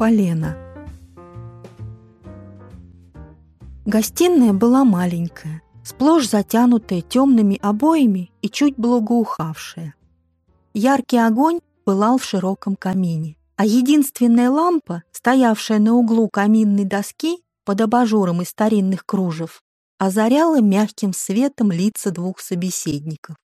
полено. Гостиная была маленькая, сплошь затянутая темными обоями и чуть благоухавшая. Яркий огонь пылал в широком камине, а единственная лампа, стоявшая на углу каминной доски под абажуром из старинных кружев, озаряла мягким светом лица двух собеседников.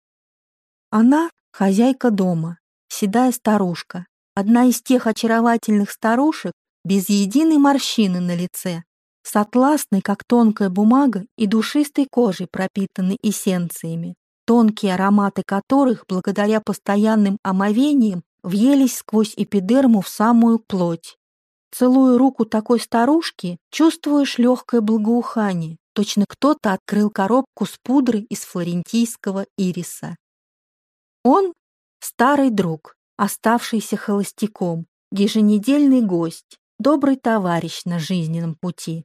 Она — хозяйка дома, седая старушка, одна из тех очаровательных старушек без единой морщины на лице, с атласной, как тонкая бумага, и душистой кожей, пропитанной эссенциями, тонкие ароматы которых, благодаря постоянным омовениям, въелись сквозь эпидерму в самую плоть. Целуя руку такой старушки, чувствуешь легкое благоухание, точно кто-то открыл коробку с пудрой из флорентийского ириса. Он — старый друг, оставшийся холостяком, еженедельный гость, добрый товарищ на жизненном пути.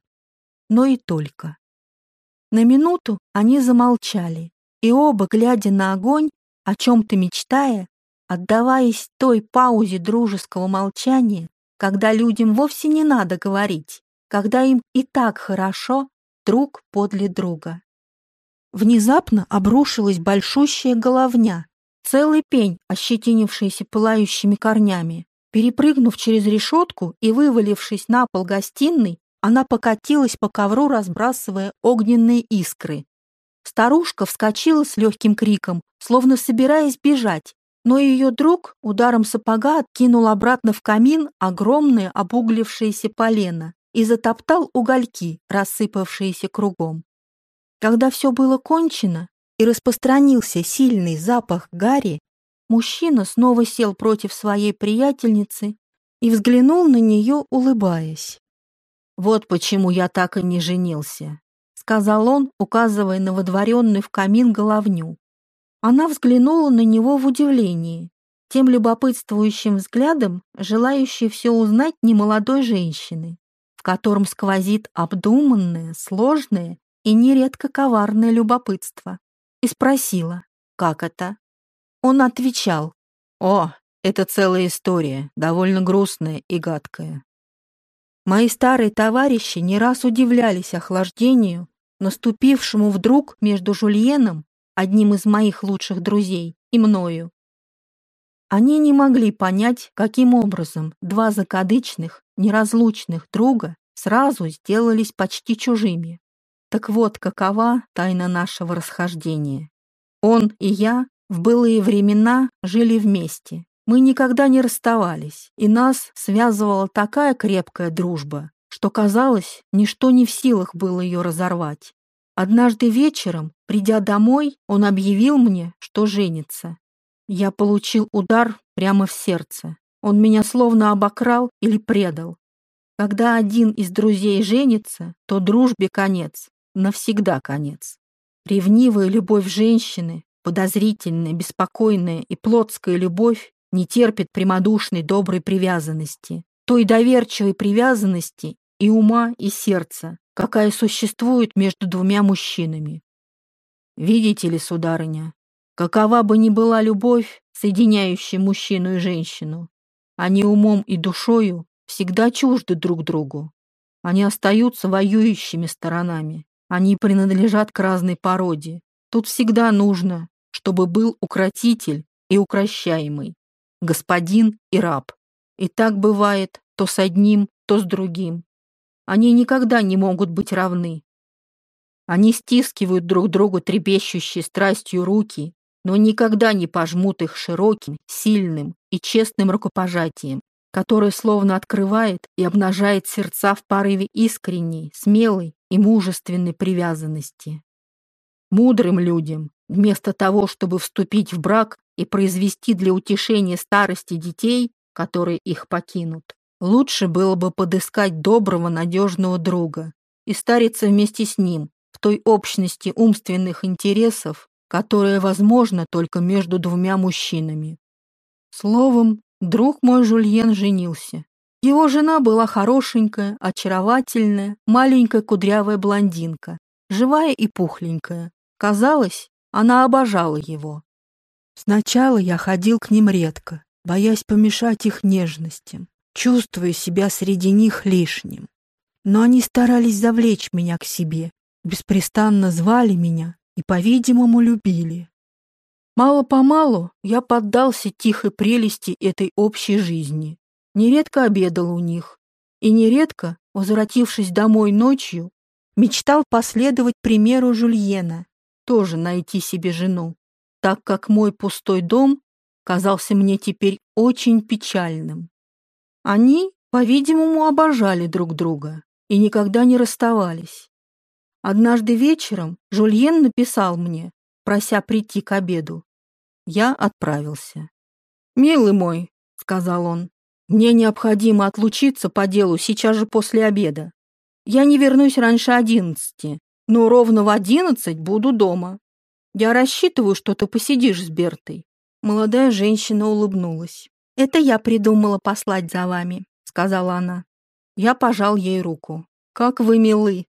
Но и только. На минуту они замолчали, и оба, глядя на огонь, о чем-то мечтая, отдаваясь той паузе дружеского молчания, когда людям вовсе не надо говорить, когда им и так хорошо друг подле друга. Внезапно обрушилась большущая головня, Целый пень, ощетинившийся пылающими корнями. Перепрыгнув через решетку и вывалившись на пол гостиной, она покатилась по ковру, разбрасывая огненные искры. Старушка вскочила с легким криком, словно собираясь бежать, но ее друг ударом сапога откинул обратно в камин огромное обуглившееся полено и затоптал угольки, рассыпавшиеся кругом. Когда все было кончено, и распространился сильный запах гари, мужчина снова сел против своей приятельницы и взглянул на нее, улыбаясь. «Вот почему я так и не женился», — сказал он, указывая на водворенную в камин головню. Она взглянула на него в удивлении, тем любопытствующим взглядом, желающей все узнать немолодой женщины, в котором сквозит обдуманное, сложное и нередко коварное любопытство и спросила, как это. Он отвечал, «О, это целая история, довольно грустная и гадкая». Мои старые товарищи не раз удивлялись охлаждению, наступившему вдруг между Жульеном, одним из моих лучших друзей, и мною. Они не могли понять, каким образом два закадычных, неразлучных друга сразу сделались почти чужими. Так вот, какова тайна нашего расхождения. Он и я в былые времена жили вместе. Мы никогда не расставались, и нас связывала такая крепкая дружба, что, казалось, ничто не в силах было ее разорвать. Однажды вечером, придя домой, он объявил мне, что женится. Я получил удар прямо в сердце. Он меня словно обокрал или предал. Когда один из друзей женится, то дружбе конец навсегда конец. Ревнивая любовь женщины, подозрительная, беспокойная и плотская любовь не терпит прямодушной доброй привязанности, той доверчивой привязанности и ума, и сердца, какая существует между двумя мужчинами. Видите ли, сударыня, какова бы ни была любовь, соединяющая мужчину и женщину, они умом и душою всегда чужды друг другу. Они остаются воюющими сторонами. Они принадлежат к разной породе. Тут всегда нужно, чтобы был укротитель и укращаемый, господин и раб. И так бывает то с одним, то с другим. Они никогда не могут быть равны. Они стискивают друг другу трепещущей страстью руки, но никогда не пожмут их широким, сильным и честным рукопожатием, которое словно открывает и обнажает сердца в порыве искренней, смелой и мужественной привязанности. Мудрым людям, вместо того, чтобы вступить в брак и произвести для утешения старости детей, которые их покинут, лучше было бы подыскать доброго, надежного друга и стариться вместе с ним в той общности умственных интересов, которая возможна только между двумя мужчинами. Словом, друг мой Жульен женился. Его жена была хорошенькая, очаровательная, маленькая кудрявая блондинка, живая и пухленькая. Казалось, она обожала его. Сначала я ходил к ним редко, боясь помешать их нежностям. чувствуя себя среди них лишним. Но они старались завлечь меня к себе, беспрестанно звали меня и, по-видимому, любили. Мало-помалу я поддался тихой прелести этой общей жизни. Нередко обедал у них, и нередко, возвратившись домой ночью, мечтал последовать примеру Жульена, тоже найти себе жену, так как мой пустой дом казался мне теперь очень печальным. Они, по-видимому, обожали друг друга и никогда не расставались. Однажды вечером Жульен написал мне, прося прийти к обеду. Я отправился. «Милый мой», — сказал он, — «мне необходимо отлучиться по делу сейчас же после обеда. Я не вернусь раньше одиннадцати, но ровно в одиннадцать буду дома. Я рассчитываю, что ты посидишь с Бертой». Молодая женщина улыбнулась. «Это я придумала послать за вами», — сказала она. Я пожал ей руку. «Как вы милы!»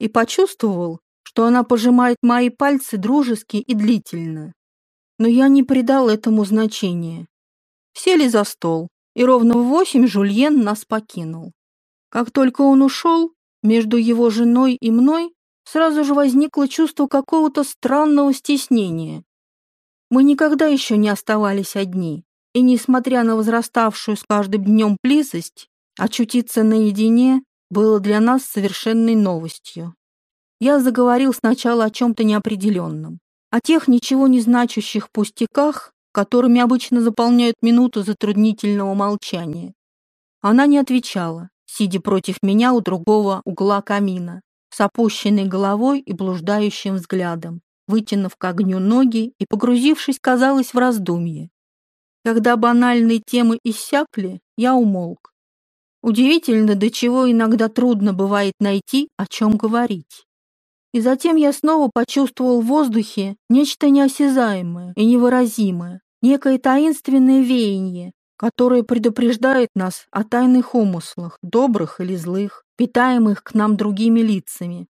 И почувствовал, что она пожимает мои пальцы дружески и длительно. Но я не придал этому значения. Сели за стол, и ровно в восемь Жульен нас покинул. Как только он ушел, между его женой и мной сразу же возникло чувство какого-то странного стеснения. Мы никогда еще не оставались одни, и, несмотря на возраставшую с каждым днем близость, очутиться наедине было для нас совершенной новостью. Я заговорил сначала о чем-то неопределенном, о тех ничего не значащих пустяках, которыми обычно заполняют минуту затруднительного молчания. Она не отвечала, сидя против меня у другого угла камина, с опущенной головой и блуждающим взглядом, вытянув к огню ноги и погрузившись, казалось, в раздумье. Когда банальные темы иссякли, я умолк. Удивительно, до чего иногда трудно бывает найти, о чем говорить. И затем я снова почувствовал в воздухе нечто неосязаемое и невыразимое, некое таинственное веяние, которое предупреждает нас о тайных умыслах, добрых или злых, питаемых к нам другими лицами.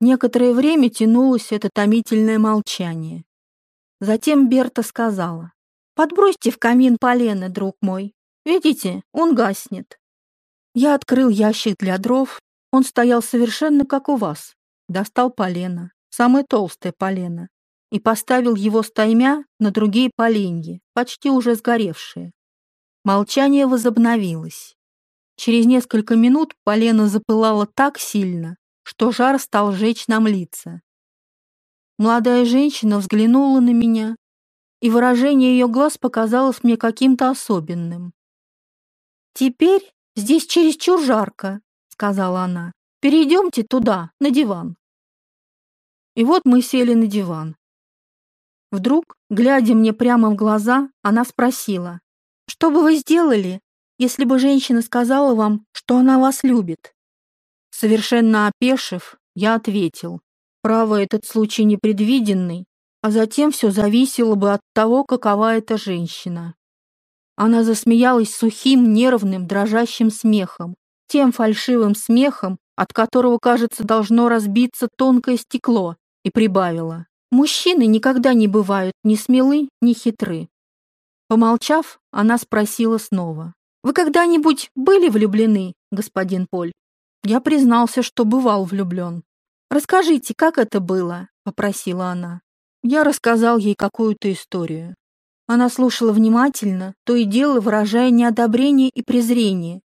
Некоторое время тянулось это томительное молчание. Затем Берта сказала, «Подбросьте в камин полено, друг мой. Видите, он гаснет». Я открыл ящик для дров, он стоял совершенно как у вас. Достал полено, самое толстое полено, и поставил его стаймя на другие поленья, почти уже сгоревшие. Молчание возобновилось. Через несколько минут полено запылало так сильно, что жар стал жечь нам лица. Молодая женщина взглянула на меня, и выражение ее глаз показалось мне каким-то особенным. «Теперь здесь чересчур жарко», — сказала она. «Перейдемте туда, на диван». И вот мы сели на диван. Вдруг, глядя мне прямо в глаза, она спросила, что бы вы сделали, если бы женщина сказала вам, что она вас любит? Совершенно опешив, я ответил. Право, этот случай непредвиденный, а затем все зависело бы от того, какова эта женщина. Она засмеялась сухим, нервным, дрожащим смехом, тем фальшивым смехом, от которого, кажется, должно разбиться тонкое стекло, и прибавила. Мужчины никогда не бывают ни смелы, ни хитры. Помолчав, она спросила снова. «Вы когда-нибудь были влюблены, господин Поль?» Я признался, что бывал влюблен. «Расскажите, как это было?» — попросила она. Я рассказал ей какую-то историю. Она слушала внимательно, то и дело выражая неодобрение и презрение.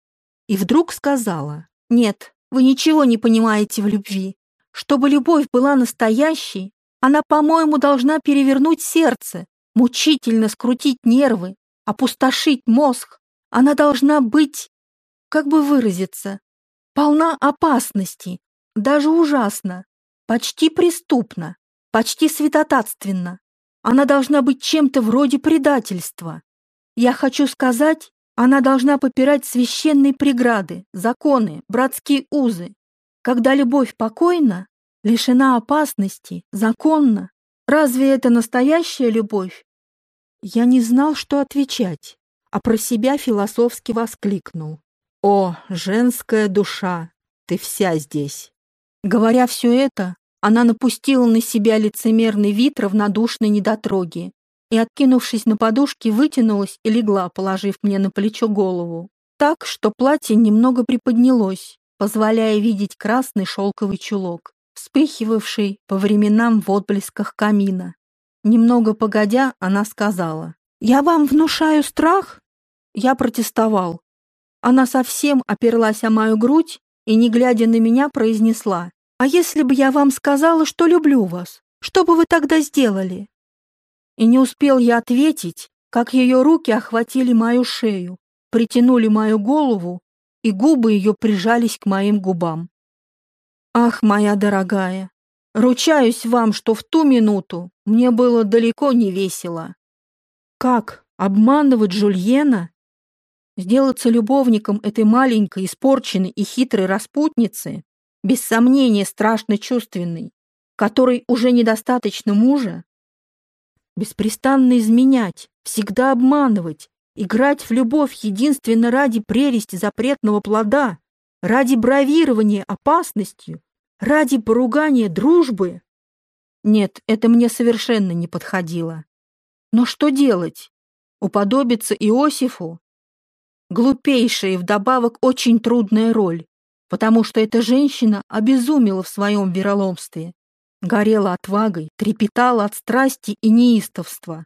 И вдруг сказала, «Нет, вы ничего не понимаете в любви. Чтобы любовь была настоящей, она, по-моему, должна перевернуть сердце, мучительно скрутить нервы, опустошить мозг. Она должна быть, как бы выразиться, полна опасности, даже ужасно, почти преступно, почти святотатственно. Она должна быть чем-то вроде предательства. Я хочу сказать, она должна попирать священные преграды, законы, братские узы. Когда любовь покойна, лишена опасности, законна, разве это настоящая любовь? Я не знал, что отвечать, а про себя философски воскликнул. «О, женская душа, ты вся здесь!» Говоря все это, она напустила на себя лицемерный вид равнодушной недотроги и, откинувшись на подушке, вытянулась и легла, положив мне на плечо голову. так, что платье немного приподнялось, позволяя видеть красный шелковый чулок, вспыхивавший по временам в отблесках камина. Немного погодя, она сказала, «Я вам внушаю страх?» Я протестовал. Она совсем оперлась о мою грудь и, не глядя на меня, произнесла, «А если бы я вам сказала, что люблю вас, что бы вы тогда сделали?» И не успел я ответить, как ее руки охватили мою шею, притянули мою голову, и губы ее прижались к моим губам. Ах, моя дорогая, ручаюсь вам, что в ту минуту мне было далеко не весело. Как обманывать Жульена? Сделаться любовником этой маленькой, испорченной и хитрой распутницы, без сомнения страшно чувственной, которой уже недостаточно мужа? Беспрестанно изменять, всегда обманывать, играть в любовь единственно ради прелести запретного плода, ради бравирования опасностью, ради поругания дружбы? Нет, это мне совершенно не подходило. Но что делать? Уподобиться Иосифу? Глупейшая и вдобавок очень трудная роль, потому что эта женщина обезумела в своем вероломстве, горела отвагой, трепетала от страсти и неистовства.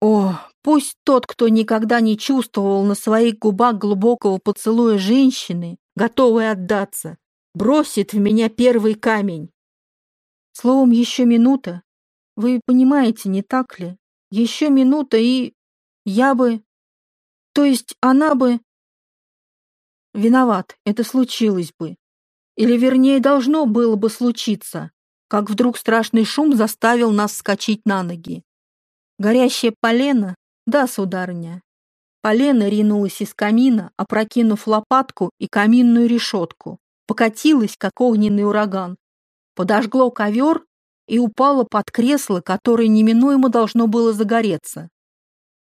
О, пусть тот, кто никогда не чувствовал на своих губах глубокого поцелуя женщины, готовой отдаться, бросит в меня первый камень. Словом, еще минута. Вы понимаете, не так ли? Еще минута, и я бы... То есть она бы... Виноват, это случилось бы. Или, вернее, должно было бы случиться, как вдруг страшный шум заставил нас вскочить на ноги. Горящее полено? Да, сударыня. Полено ринулось из камина, опрокинув лопатку и каминную решетку, покатилось, как огненный ураган, подожгло ковер и упало под кресло, которое неминуемо должно было загореться.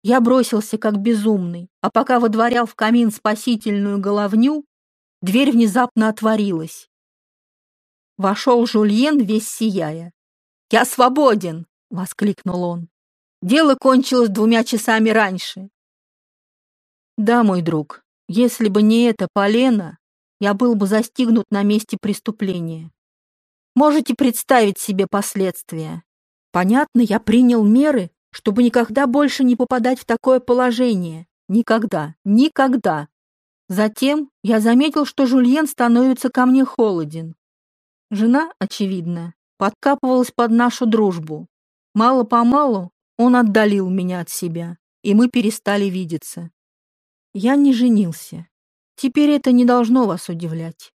Я бросился как безумный, а пока выдворял в камин спасительную головню, дверь внезапно отворилась. Вошел Жульен, весь сияя. «Я свободен!» — воскликнул он. «Дело кончилось двумя часами раньше». «Да, мой друг, если бы не это полено, я был бы застигнут на месте преступления. Можете представить себе последствия. Понятно, я принял меры, чтобы никогда больше не попадать в такое положение. Никогда, никогда. Затем я заметил, что Жульен становится ко мне холоден. Жена, очевидно, подкапывалась под нашу дружбу. Мало-помалу он отдалил меня от себя, и мы перестали видеться. Я не женился. Теперь это не должно вас удивлять.